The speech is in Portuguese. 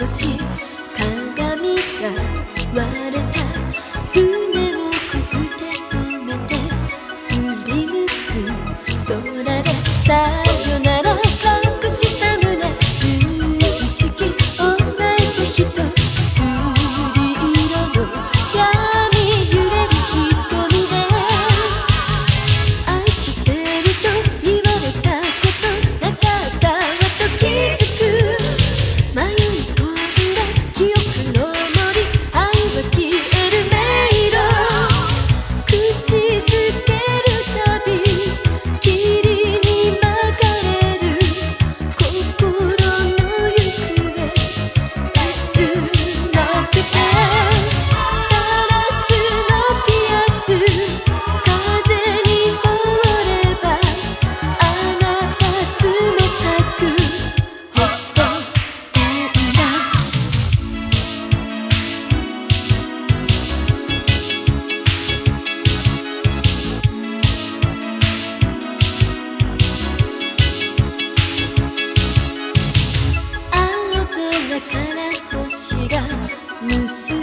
possible no.